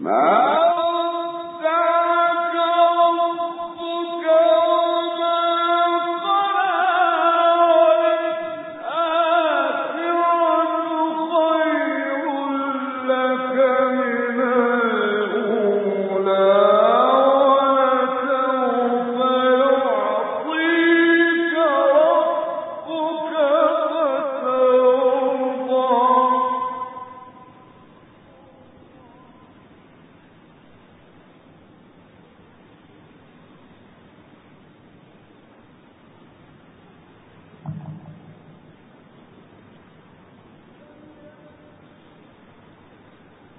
میں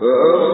فأما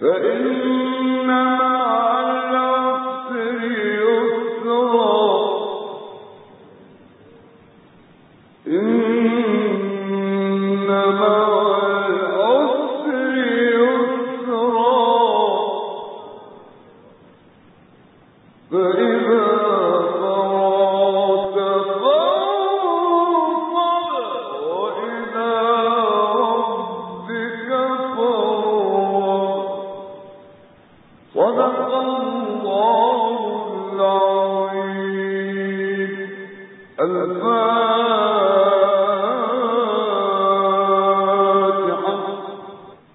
فإن الفاتحة